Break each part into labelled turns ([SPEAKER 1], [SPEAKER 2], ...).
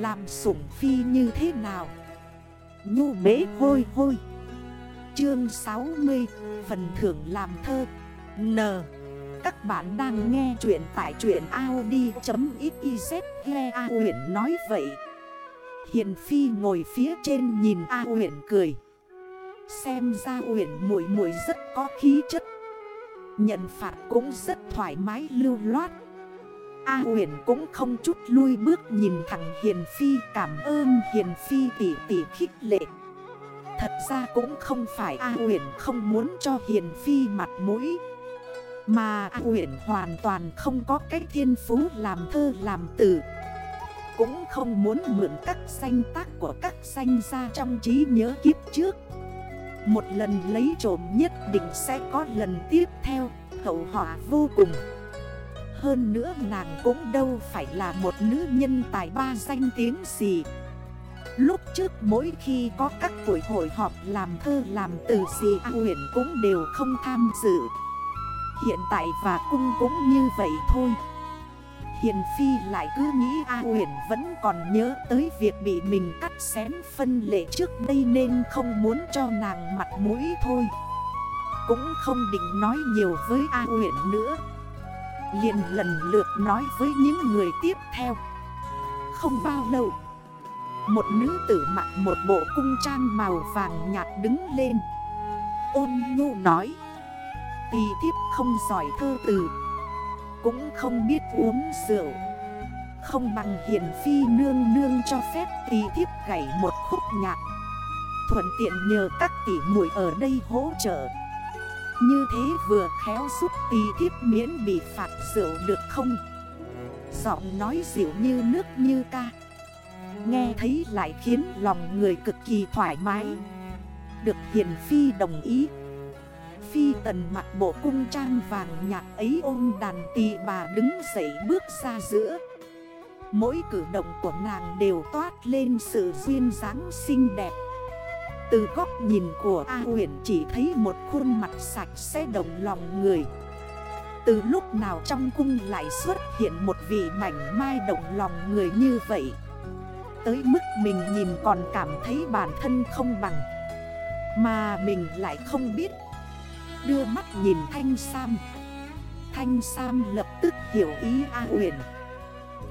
[SPEAKER 1] Làm sủng phi như thế nào? Nhu bế hôi hôi. Chương 60 Phần thưởng làm thơ. N. Các bạn đang nghe chuyện tại chuyện Audi.xyz Nghe A Uyển nói vậy. Hiền Phi ngồi phía trên nhìn A Uyển cười. Xem ra Uyển muội muội rất có khí chất. Nhận phạt cũng rất thoải mái, lưu loát. A huyền cũng không chút lui bước nhìn thằng Hiền Phi, cảm ơn Hiền Phi tỉ tỉ khích lệ. Thật ra cũng không phải A huyền không muốn cho Hiền Phi mặt mũi, Mà A huyền hoàn toàn không có cách thiên phú làm thơ, làm tử Cũng không muốn mượn các danh tác của các danh gia trong trí nhớ kiếp trước. Một lần lấy trộm nhất định sẽ có lần tiếp theo, Hậu họa vô cùng hơn nữa nàng cũng đâu phải là một nữ nhân tài ba danh tiếng gì. Lúc trước mỗi khi có các buổi hội họp làm thơ, làm từ gì, A huyền cũng đều không tham dự. Hiện tại và cung cũng như vậy thôi. Hiền Phi lại cứ nghĩ A uyển vẫn còn nhớ tới việc bị mình cắt xén phân lệ trước đây nên không muốn cho nàng mặt mũi thôi. Cũng không định nói nhiều với A uyển nữa liền lần lượt nói với những người tiếp theo. Không bao lâu, Một nữ tử mặc một bộ cung trang màu vàng nhạt đứng lên. Ôn nhu nói Tì thiếp không giỏi thơ từ, Cũng không biết uống rượu. Không bằng hiền phi nương nương cho phép tì thiếp gảy một khúc nhạc. Thuận tiện nhờ các tỷ muội ở đây hỗ trợ như thế vừa khéo giúp tì thiếp miễn bị phạt rượu được không? Giọng nói dịu như nước như ca. Nghe thấy lại khiến lòng người cực kỳ thoải mái. Được hiền phi đồng ý. Phi tần mặc bộ cung trang vàng nhạt ấy ôm đàn tì bà đứng dậy bước ra giữa. Mỗi cử động của nàng đều toát lên sự duyên dáng xinh đẹp từ góc nhìn của A huyền chỉ thấy một khuôn mặt sạch sẽ đồng lòng người. Từ lúc nào trong cung lại xuất hiện một vị mảnh mai đồng lòng người như vậy? Tới mức mình nhìn còn cảm thấy bản thân không bằng, Mà mình lại không biết. Đưa mắt nhìn Thanh Sam. Thanh Sam lập tức hiểu ý A huyền.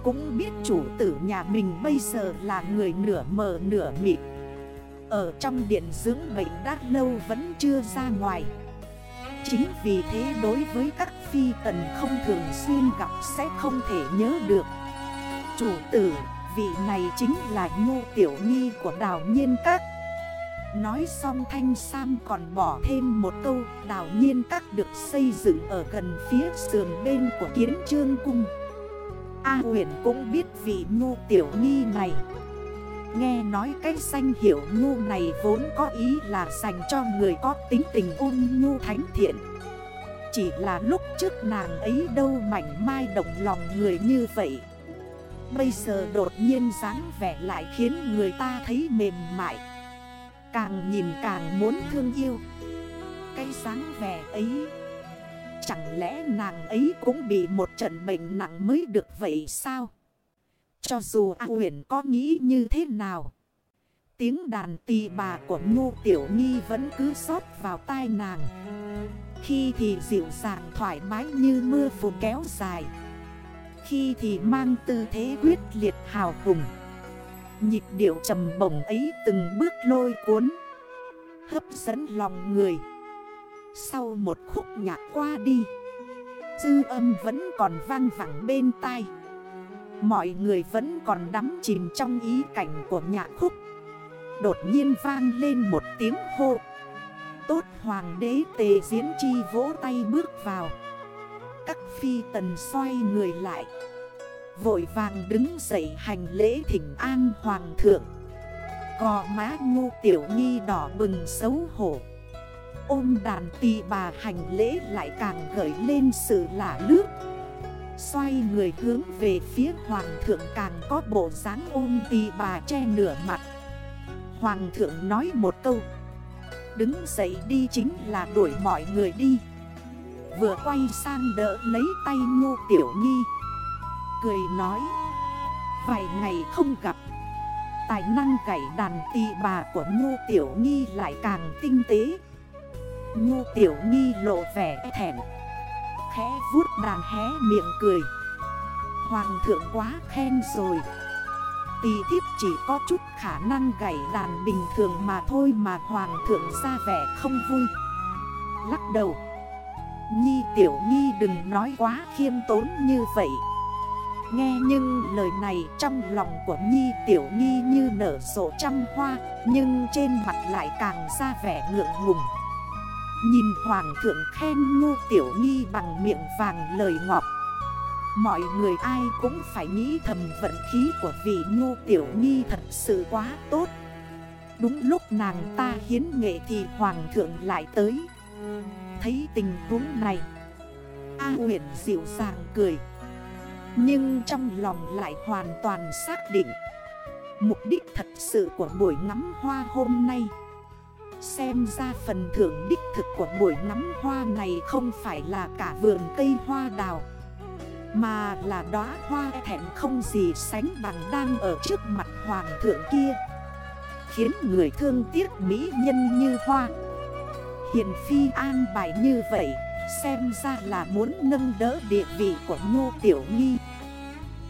[SPEAKER 1] Cũng biết chủ tử nhà mình bây giờ là người nửa mờ nửa mịt ở trong điện dưỡng bệnh đã lâu vẫn chưa ra ngoài. Chính vì thế đối với các phi tần không thường xuyên gặp sẽ không thể nhớ được. Chủ tử, vị này chính là nhu tiểu nghi của đào nhiên các. Nói xong Thanh Sam còn bỏ thêm một câu Đào nhiên các được xây dựng ở gần phía sườn bên của kiến trương cung. A huyền cũng biết vị nhu tiểu nghi này. Nghe nói cái danh hiệu nhu này vốn có ý là dành cho người có tính tình ôn nhu thánh thiện. Chỉ là lúc trước nàng ấy đâu mảnh mai động lòng người như vậy. Bây giờ đột nhiên dáng vẻ lại khiến người ta thấy mềm mại. Càng nhìn càng muốn thương yêu. Cái dáng vẻ ấy, Chẳng lẽ nàng ấy cũng bị một trận bệnh nặng mới được vậy sao? Cho dù A huyền có nghĩ như thế nào. Tiếng đàn tì bà của Ngô Tiểu Nghi vẫn cứ sót vào tai nàng. Khi thì dịu dàng thoải mái như mưa phù kéo dài. Khi thì mang tư thế quyết liệt hào hùng. Nhịp điệu trầm bổng ấy từng bước lôi cuốn, Hấp dẫn lòng người. Sau một khúc nhạc qua đi, Dư âm vẫn còn vang vẳng bên tai. Mọi người vẫn còn đắm chìm trong ý cảnh của nhạc khúc. Đột nhiên vang lên một tiếng hô. Tốt hoàng đế tề diễn chi vỗ tay bước vào. Các phi tần xoay người lại. Vội vàng đứng dậy hành lễ thỉnh an hoàng thượng. Cò má ngu tiểu nghi đỏ bừng xấu hổ. Ôm đàn tì bà hành lễ lại càng gợi lên sự lạ lướt Xoay người hướng về phía hoàng thượng càng có bộ dáng ôm tì bà che nửa mặt. Hoàng thượng nói một câu. Đứng dậy đi chính là đuổi mọi người đi. Vừa quay sang đỡ lấy tay ngô tiểu nghi Cười nói. Vài ngày không gặp. Tài năng gãy đàn tì bà của Ngô Tiểu Nghi lại càng tinh tế. Ngô Tiểu Nghi lộ vẻ thẻn Khẽ vuốt đàn hé miệng cười. Hoàng thượng quá khen rồi. Tì thiếp chỉ có chút khả năng gãy đàn bình thường mà thôi mà hoàng thượng ra vẻ không vui. Lắc đầu. Nhi tiểu nhi đừng nói quá khiêm tốn như vậy. Nghe nhưng lời này trong lòng của Nhi tiểu nhi như nở sổ trăm hoa, Nhưng trên mặt lại càng ra vẻ ngượng ngùng. Nhìn hoàng thượng khen ngô tiểu nhi bằng miệng vàng lời ngọt. Mọi người ai cũng phải nghĩ thầm vận khí của vị ngô tiểu nhi thật sự quá tốt. Đúng lúc nàng ta hiến nghệ thì hoàng thượng lại tới. Thấy tình huống này, A huyện dịu dàng cười. Nhưng trong lòng lại hoàn toàn xác định. Mục đích thật sự của buổi ngắm hoa hôm nay Xem ra phần thưởng đích thực của buổi nắm hoa này không phải là cả vườn cây hoa đào, Mà là đóa hoa thẹn không gì sánh bằng đang ở trước mặt hoàng thượng kia. Khiến người thương tiếc mỹ nhân như hoa. Hiền phi an bài như vậy, Xem ra là muốn nâng đỡ địa vị của Ngô Tiểu Nghi.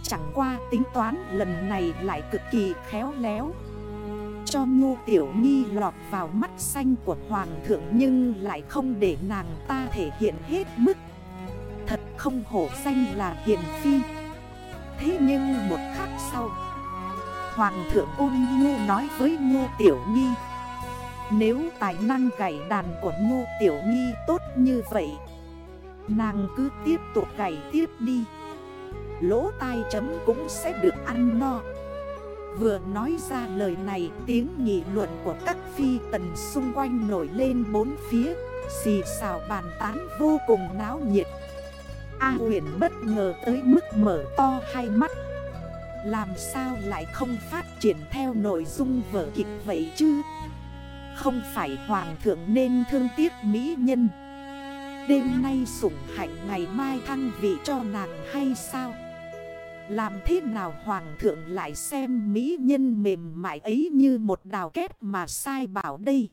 [SPEAKER 1] Chẳng qua tính toán lần này lại cực kỳ khéo léo. Cho ngu Tiểu Nghi lọt vào mắt xanh của Hoàng thượng Nhưng lại không để nàng ta thể hiện hết mức. Thật không hổ danh là hiền phi. Thế nhưng một khắc sau, Hoàng thượng ôn nhu nói với ngu Tiểu Nghi nếu tài năng gảy đàn của ngu Tiểu Nghi tốt như vậy, Nàng cứ tiếp tục gảy tiếp đi. Lỗ tai chấm cũng sẽ được ăn no. Vừa nói ra lời này, tiếng nghị luận của các phi tần xung quanh nổi lên bốn phía. Xì xào bàn tán vô cùng náo nhiệt. A huyền bất ngờ tới mức mở to hai mắt. Làm sao lại không phát triển theo nội dung vở kịch vậy chứ? Không phải hoàng thượng nên thương tiếc mỹ nhân. Đêm nay sủng hạnh ngày mai thăng vị cho nàng hay sao? Làm thế nào hoàng thượng lại xem mỹ nhân mềm mại ấy như một đào kép mà sai bảo đây?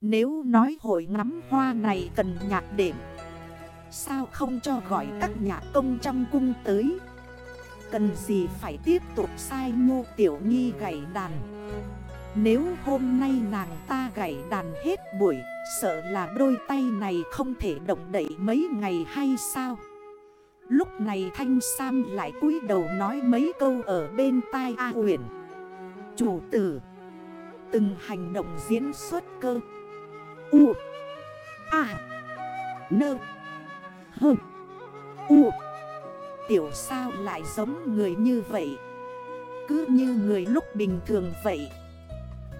[SPEAKER 1] Nếu nói hội ngắm hoa này cần nhạc đệm, Sao không cho gọi các nhạc công trong cung tới? Cần gì phải tiếp tục sai ngô tiểu nghi gảy đàn? Nếu hôm nay nàng ta gãy đàn hết buổi, Sợ là đôi tay này không thể động đậy mấy ngày hay sao? Lúc này Thanh Sam lại cúi đầu nói mấy câu ở bên tai A uyển. Chủ tử, Từng hành động diễn xuất cơ. U, A Nơ Hơ U. Tiểu sao lại giống người như vậy? Cứ như người lúc bình thường vậy.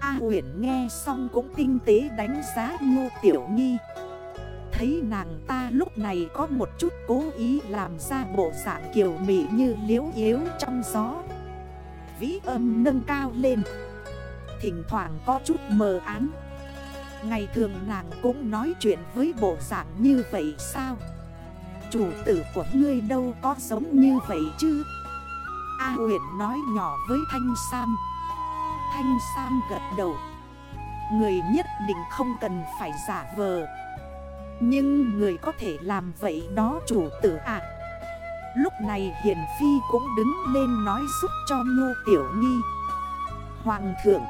[SPEAKER 1] A Uyển nghe xong cũng tinh tế đánh giá Ngô Tiểu Nghi Thấy nàng ta lúc này có một chút cố ý làm ra bộ dạng kiều mị như liếu yếu trong gió. Vĩ âm nâng cao lên. Thỉnh thoảng có chút mờ ám. Ngày thường nàng cũng nói chuyện với bộ dạng như vậy sao? Chủ tử của ngươi đâu có giống như vậy chứ? A huyền nói nhỏ với Thanh Sam. Thanh Sam gật đầu. Người nhất định không cần phải giả vờ. Nhưng người có thể làm vậy đó chủ tử ạ à. Lúc này Hiền Phi cũng đứng lên nói giúp cho Ngô Tiểu Nghi Hoàng thượng,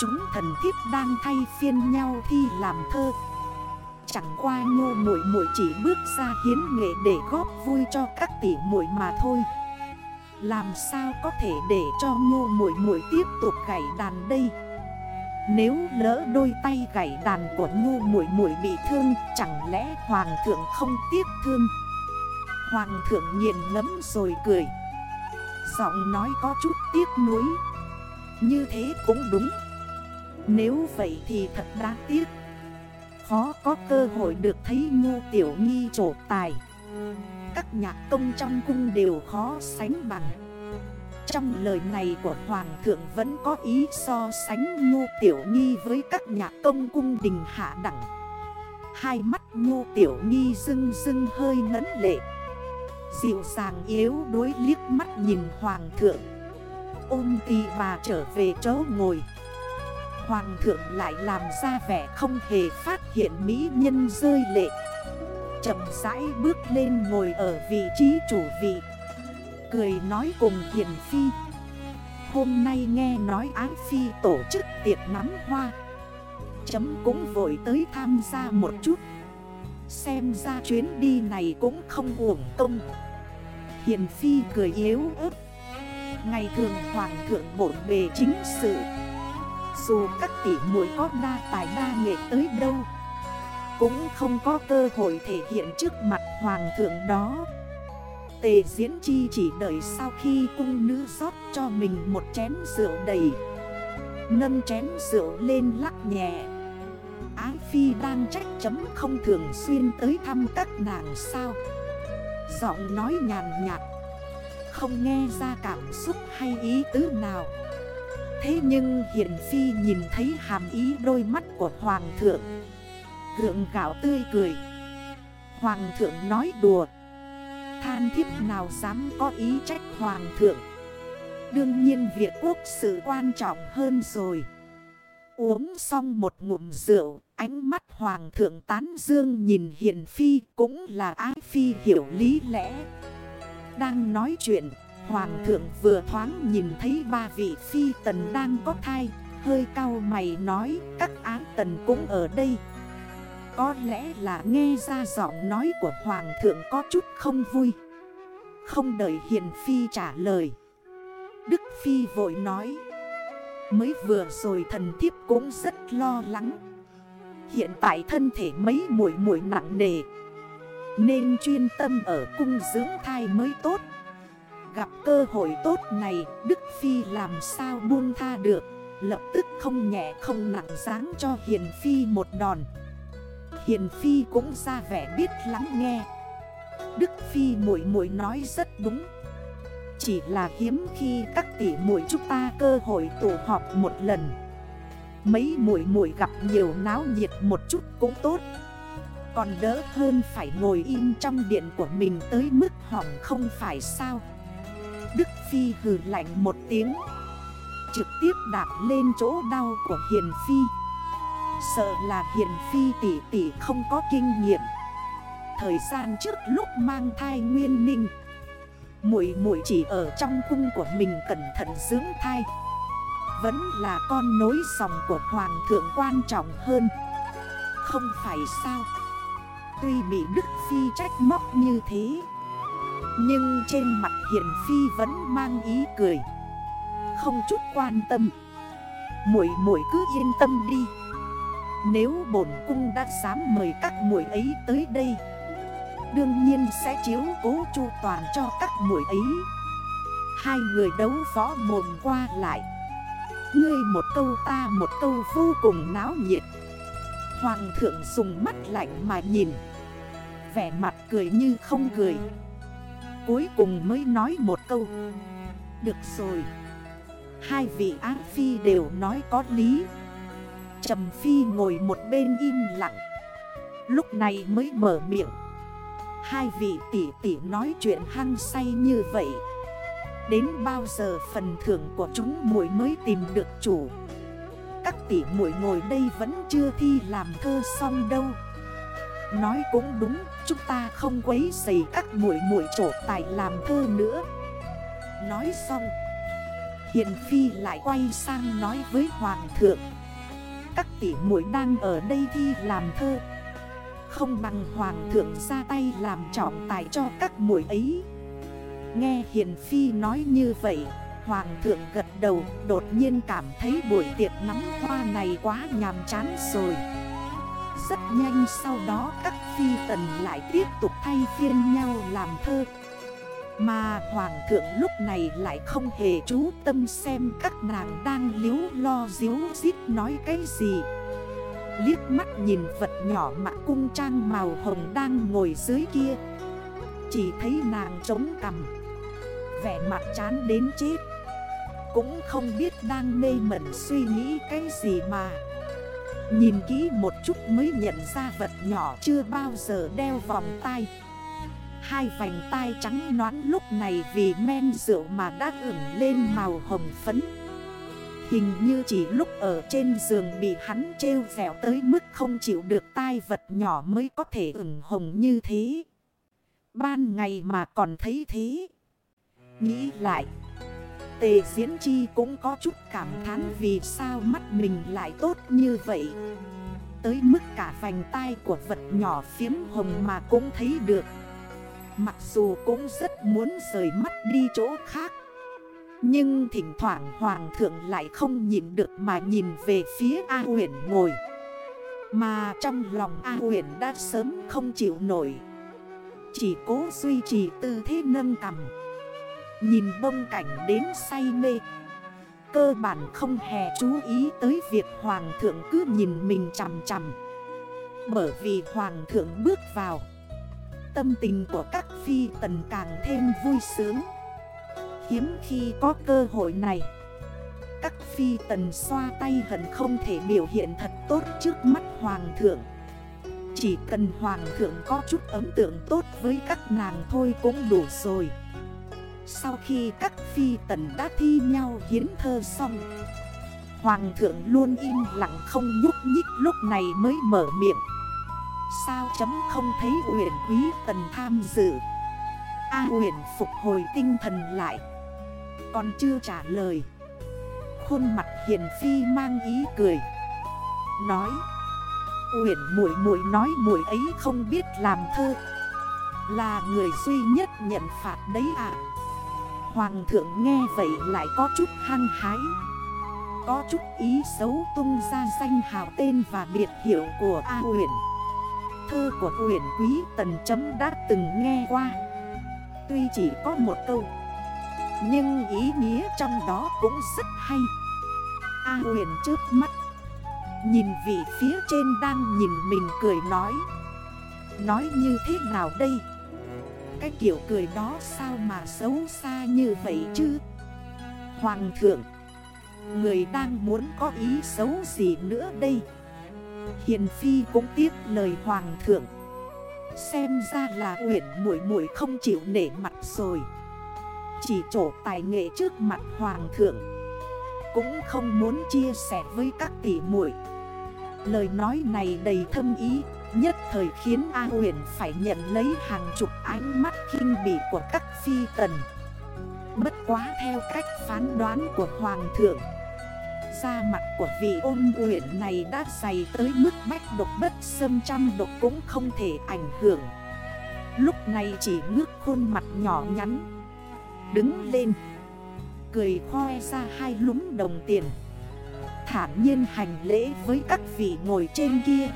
[SPEAKER 1] Chúng thần thiếp đang thay phiên nhau thi làm thơ. Chẳng qua ngô muội muội chỉ bước ra hiến nghệ để góp vui cho các tỷ muội mà thôi. Làm sao có thể để cho ngô muội muội tiếp tục gảy đàn đây? Nếu lỡ đôi tay gảy đàn của ngô muội muội bị thương, Chẳng lẽ hoàng thượng không tiếc thương? Hoàng thượng nhìn ngấm rồi cười. Giọng nói có chút tiếc nuối. Như thế cũng đúng. Nếu vậy thì thật đáng tiếc. Khó có cơ hội được thấy ngu tiểu nghi trổ tài. Các nhạc công trong cung đều khó sánh bằng. Trong lời này của Hoàng thượng vẫn có ý so sánh Ngô Tiểu nhi với các nhạc công cung đình hạ đẳng. Hai mắt Ngô Tiểu nhi rưng rưng hơi ngấn lệ. Dịu dàng yếu đuối liếc mắt nhìn Hoàng thượng. Ôm tì bà trở về chỗ ngồi. Hoàng thượng lại làm ra vẻ không hề phát hiện mỹ nhân rơi lệ. Chậm rãi bước lên ngồi ở vị trí chủ vị. Cười nói cùng Hiền Phi. Hôm nay nghe nói Ái Phi tổ chức tiệc nắm hoa. Chấm cũng vội tới tham gia một chút. Xem ra chuyến đi này cũng không uổng công. Hiền Phi cười yếu ớt. Ngày thường hoàng thượng bổn bề chính sự. Dù các tỷ muội có đa tài đa nghệ tới đâu, Cũng không có cơ hội thể hiện trước mặt hoàng thượng đó. Tề diễn chi chỉ đợi sau khi cung nữ rót cho mình một chén rượu đầy. Nâng chén rượu lên lắc nhẹ. Ái Phi đang trách chấm không thường xuyên tới thăm các nàng sao? Giọng nói nhàn nhạt. Không nghe ra cảm xúc hay ý tứ nào. Thế nhưng Hiền Phi nhìn thấy hàm ý đôi mắt của Hoàng thượng. Gượng gạo tươi cười. Hoàng thượng nói đùa. Than thiếp nào dám có ý trách Hoàng thượng Đương nhiên việc quốc sự quan trọng hơn rồi Uống xong một ngụm rượu, ánh mắt hoàng thượng tán dương nhìn hiền phi cũng là ái phi hiểu lý lẽ. Đang nói chuyện, hoàng thượng vừa thoáng nhìn thấy ba vị phi tần đang có thai, hơi cao mày nói các án tần cũng ở đây. Có lẽ là nghe ra giọng nói của hoàng thượng có chút không vui. Không đợi hiền phi trả lời. Đức phi vội nói. Mới vừa rồi thần thiếp cũng rất lo lắng Hiện tại thân thể mấy mũi mũi nặng nề, Nên chuyên tâm ở cung dưỡng thai mới tốt Gặp cơ hội tốt này, Đức Phi làm sao buông tha được Lập tức không nhẹ không nặng dáng cho Hiền Phi một đòn Hiền Phi cũng ra vẻ biết lắng nghe. Đức Phi muội muội nói rất đúng. Chỉ là hiếm khi các tỷ muội chúng ta cơ hội tụ họp một lần. Mấy muội muội gặp nhiều náo nhiệt một chút cũng tốt. Còn đỡ hơn phải ngồi im trong điện của mình tới mức hỏng không phải sao? Đức Phi hừ lạnh một tiếng. Trực tiếp đạp lên chỗ đau của Hiền Phi. Sợ là Hiền Phi tỷ tỷ không có kinh nghiệm. Thời gian trước lúc mang thai nguyên ninh, Muội muội chỉ ở trong cung của mình cẩn thận dưỡng thai. Vẫn là con nối dòng của hoàng thượng quan trọng hơn. Không phải sao? Tuy bị Đức Phi trách móc như thế, Nhưng trên mặt Hiền Phi vẫn mang ý cười. Không chút quan tâm. Muội muội cứ yên tâm đi. Nếu bổn cung đã dám mời các muội ấy tới đây, Đương nhiên sẽ chiếu cố chu toàn cho các muội ấy. Hai người đấu võ mồm qua lại. Ngươi một câu ta một câu vô cùng náo nhiệt. Hoàng thượng dùng mắt lạnh mà nhìn. Vẻ mặt cười như không cười. Cuối cùng mới nói một câu. Được rồi. Hai vị ác phi đều nói có lý. Trầm phi ngồi một bên im lặng. Lúc này mới mở miệng. Hai vị tỷ tỷ nói chuyện hăng say như vậy. Đến bao giờ phần thưởng của chúng muội mới tìm được chủ? Các tỷ muội ngồi đây vẫn chưa thi làm thơ xong đâu. Nói cũng đúng, Chúng ta không quấy dày các muội muội trổ tài làm thơ nữa. Nói xong, Hiền Phi lại quay sang nói với Hoàng thượng. Các tỷ muội đang ở đây thi làm thơ. Không bằng hoàng thượng ra tay làm trọng tài cho các muội ấy. Nghe Hiền Phi nói như vậy, Hoàng thượng gật đầu, đột nhiên cảm thấy buổi tiệc nắm hoa này quá nhàm chán rồi. Rất nhanh sau đó các phi tần lại tiếp tục thay phiên nhau làm thơ. Mà hoàng thượng lúc này lại không hề chú tâm xem các nàng đang liếu lo díu dít nói cái gì. Liếc mắt nhìn vật nhỏ mặc cung trang màu hồng đang ngồi dưới kia. Chỉ thấy nàng trống cầm Vẻ mặt chán đến chết. Cũng không biết đang mê mẩn suy nghĩ cái gì mà. Nhìn kỹ một chút mới nhận ra vật nhỏ chưa bao giờ đeo vòng tay. Hai vành tai trắng noãn lúc này vì men rượu mà đã ửng lên màu hồng phấn Hình như chỉ lúc ở trên giường bị hắn trêu dẻo tới mức không chịu được tai vật nhỏ mới có thể ửng hồng như thế. Ban ngày mà còn thấy thế. Nghĩ lại. Tề diễn chi cũng có chút cảm thán vì sao mắt mình lại tốt như vậy. Tới mức cả vành tai của vật nhỏ phiếm hồng mà cũng thấy được. Mặc dù cũng rất muốn rời mắt đi chỗ khác. Nhưng thỉnh thoảng hoàng thượng lại không nhìn được mà nhìn về phía A huyền ngồi Mà trong lòng A huyền đã sớm không chịu nổi, Chỉ cố duy trì tư thế nâng cầm Nhìn bông cảnh đến say mê Cơ bản không hề chú ý tới việc hoàng thượng cứ nhìn mình chằm chằm, Bởi vì hoàng thượng bước vào Tâm tình của các phi tần càng thêm vui sướng. Hiếm khi có cơ hội này, Các phi tần xoa tay hận không thể biểu hiện thật tốt trước mắt hoàng thượng. Chỉ cần hoàng thượng có chút ấn tượng tốt với các nàng thôi cũng đủ rồi. Sau khi các phi tần đã thi nhau hiến thơ xong, Hoàng thượng luôn im lặng không nhúc nhích lúc này mới mở miệng. Sao chấm không thấy Uyển Quý Tần tham dự? A à, Uyển phục hồi tinh thần lại. Còn chưa trả lời. Khuôn mặt hiền phi mang ý cười. Nói. Uyển muội muội nói muội ấy không biết làm thơ. Là người duy nhất nhận phạt đấy à Hoàng thượng nghe vậy lại có chút hăng hái. Có chút ý xấu tung ra danh hào tên và biệt hiệu của A Uyển Thơ của huyện Quý Tần Chấm đã từng nghe qua. Tuy chỉ có một câu, nhưng ý nghĩa trong đó cũng rất hay. A huyền trước mắt, Nhìn vị phía trên đang nhìn mình cười nói. Nói như thế nào đây? Cái kiểu cười đó sao mà xấu xa như vậy chứ? Hoàng thượng, Người đang muốn có ý xấu gì nữa đây? Hiền Phi cũng tiếp lời Hoàng thượng. Xem ra là Uyển muội muội không chịu nể mặt rồi. Chỉ trổ tài nghệ trước mặt hoàng thượng. Cũng không muốn chia sẻ với các tỷ muội. Lời nói này đầy thâm ý, Nhất thời khiến A huyền phải nhận lấy hàng chục ánh mắt kinh bỉ của các phi tần. Bất quá theo cách phán đoán của Hoàng thượng Da mặt của vị ôn quyển này đã dày tới mức bách độc bất xâm trăm độc cũng không thể ảnh hưởng. Lúc này chỉ ngước khuôn mặt nhỏ nhắn, Đứng lên, Cười khoe ra hai lúm đồng tiền. Thản nhiên hành lễ với các vị ngồi trên kia.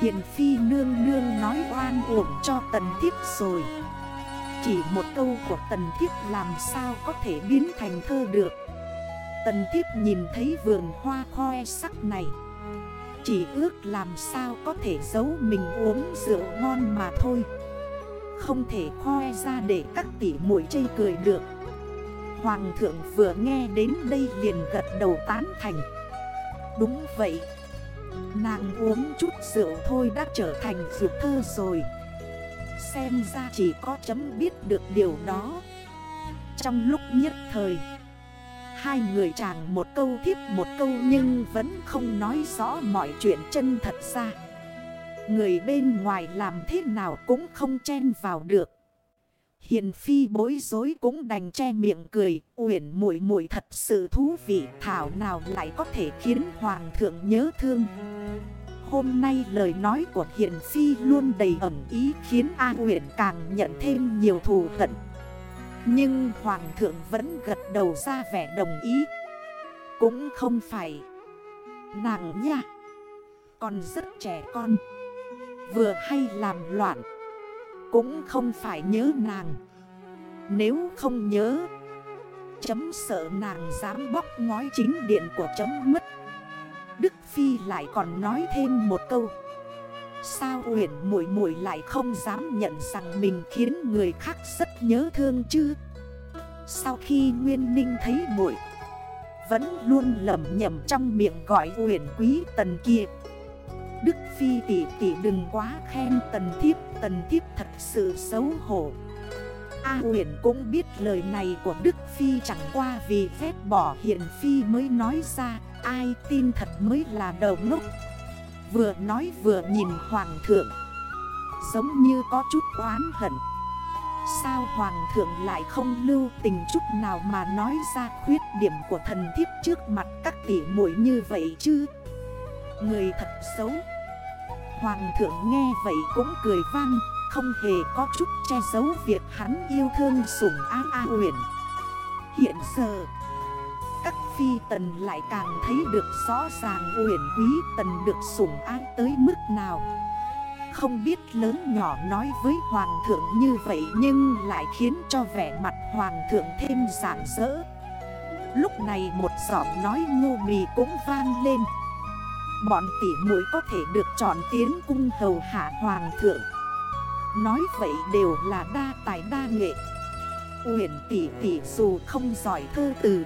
[SPEAKER 1] Hiền phi nương nương nói oan uổng cho tần thiếp rồi. Chỉ một câu của tần thiếp làm sao có thể biến thành thơ được. Tần thiếp nhìn thấy vườn hoa khoe sắc này. Chỉ ước làm sao có thể giấu mình uống rượu ngon mà thôi. Không thể khoe ra để các tỷ muội chây cười được. Hoàng thượng vừa nghe đến đây liền gật đầu tán thành. Đúng vậy. Nàng uống chút rượu thôi đã trở thành rượu thơ rồi. Xem ra chỉ có chấm biết được điều đó. Trong lúc nhất thời Hai người chàng một câu thiếp một câu nhưng vẫn không nói rõ mọi chuyện chân thật ra Người bên ngoài làm thế nào cũng không chen vào được. Hiền phi bối rối cũng đành che miệng cười, uyển muội muội thật sự thú vị, thảo nào lại có thể khiến hoàng thượng nhớ thương. Hôm nay lời nói của Hiền Phi luôn đầy ẩm ý khiến A Uyển càng nhận thêm nhiều thù hận. Nhưng Hoàng thượng vẫn gật đầu ra vẻ đồng ý. Cũng không phải. Nàng nha, còn rất trẻ con. Vừa hay làm loạn. Cũng không phải nhớ nàng. Nếu không nhớ Chấm sợ nàng dám bóc ngói chính điện của chấm mất. Đức Phi lại còn nói thêm một câu. Sao huyền mũi mũi lại không dám nhận rằng mình khiến người khác rất nhớ thương chứ? Sau khi Nguyên Ninh thấy muội, Vẫn luôn lầm nhầm trong miệng gọi huyền quý tần kia. Đức Phi tỷ tỷ đừng quá khen tần thiếp tần thiếp thật sự xấu hổ. A huyền cũng biết lời này của Đức Phi chẳng qua vì phép bỏ hiện Phi mới nói ra, Ai tin thật mới là đầu ngốc. Vừa nói vừa nhìn Hoàng thượng, Giống như có chút oán hận. Sao Hoàng thượng lại không lưu tình chút nào mà nói ra khuyết điểm của thần thiếp trước mặt các tỷ muội như vậy chứ? Người thật xấu. Hoàng thượng nghe vậy cũng cười vang, Không hề có chút che giấu việc hắn yêu thương sủng á A huyền Hiện giờ, Các phi tần lại càng thấy được rõ ràng huyền quý tần được sủng ái tới mức nào. Không biết lớn nhỏ nói với hoàng thượng như vậy Nhưng lại khiến cho vẻ mặt hoàng thượng thêm rạng rỡ. Lúc này một giọng nói ngu mì cũng vang lên. Bọn tỷ muội có thể được chọn tiến cung hầu hạ hoàng thượng. Nói vậy đều là đa tài đa nghệ. Uyển tỷ tỷ dù không giỏi thơ từ,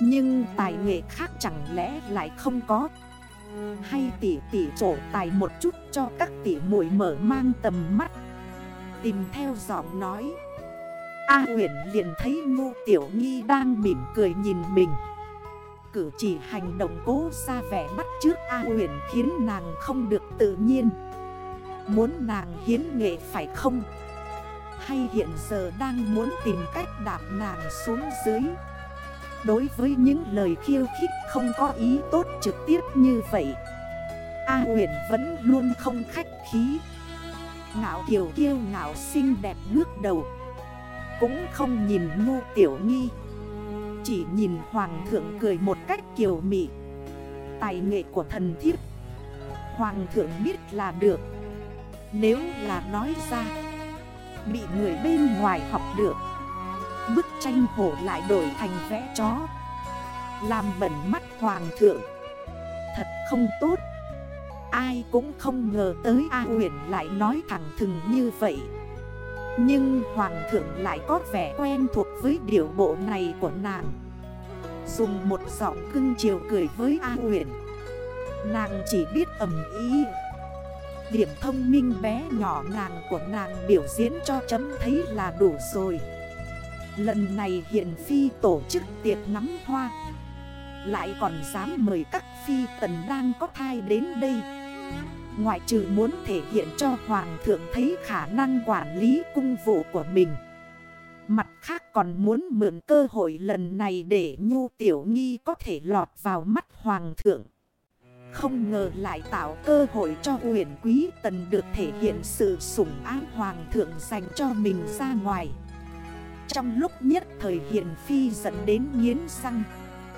[SPEAKER 1] Nhưng tài nghệ khác chẳng lẽ lại không có? Hay tỉ tỉ trổ tài một chút cho các tỷ muội mở mang tầm mắt Tìm theo giọng nói A huyền liền thấy ngô tiểu nghi đang mỉm cười nhìn mình cử chỉ hành động cố ra vẻ bắt trước A huyền khiến nàng không được tự nhiên Muốn nàng hiến nghệ phải không? Hay hiện giờ đang muốn tìm cách đạp nàng xuống dưới? Đối với những lời khiêu khích không có ý tốt trực tiếp như vậy, A huyền vẫn luôn không khách khí. Ngạo kiều kiêu ngạo xinh đẹp ngước đầu, Cũng không nhìn ngu tiểu nghi. Chỉ nhìn hoàng thượng cười một cách kiều mị. Tài nghệ của thần thiếp, Hoàng thượng biết là được. Nếu là nói ra, Bị người bên ngoài học được Bức tranh hổ lại đổi thành vẽ chó. Làm bẩn mắt hoàng thượng. Thật không tốt. Ai cũng không ngờ tới A huyền lại nói thẳng thừng như vậy. Nhưng hoàng thượng lại có vẻ quen thuộc với điều bộ này của nàng. Dùng một giọng cưng chiều cười với A huyền Nàng chỉ biết ẩm ý. Điểm thông minh bé nhỏ nàng của nàng biểu diễn cho chấm thấy là đủ rồi. Lần này hiện phi tổ chức tiệc ngắm hoa. Lại còn dám mời các phi tần đang có thai đến đây. Ngoại trừ muốn thể hiện cho Hoàng thượng thấy khả năng quản lý cung vụ của mình. Mặt khác còn muốn mượn cơ hội lần này để Nhu Tiểu Nghi có thể lọt vào mắt Hoàng thượng. Không ngờ lại tạo cơ hội cho huyền quý tần được thể hiện sự sủng ái Hoàng thượng dành cho mình ra ngoài. Trong lúc nhất thời hiện phi dẫn đến nghiến răng.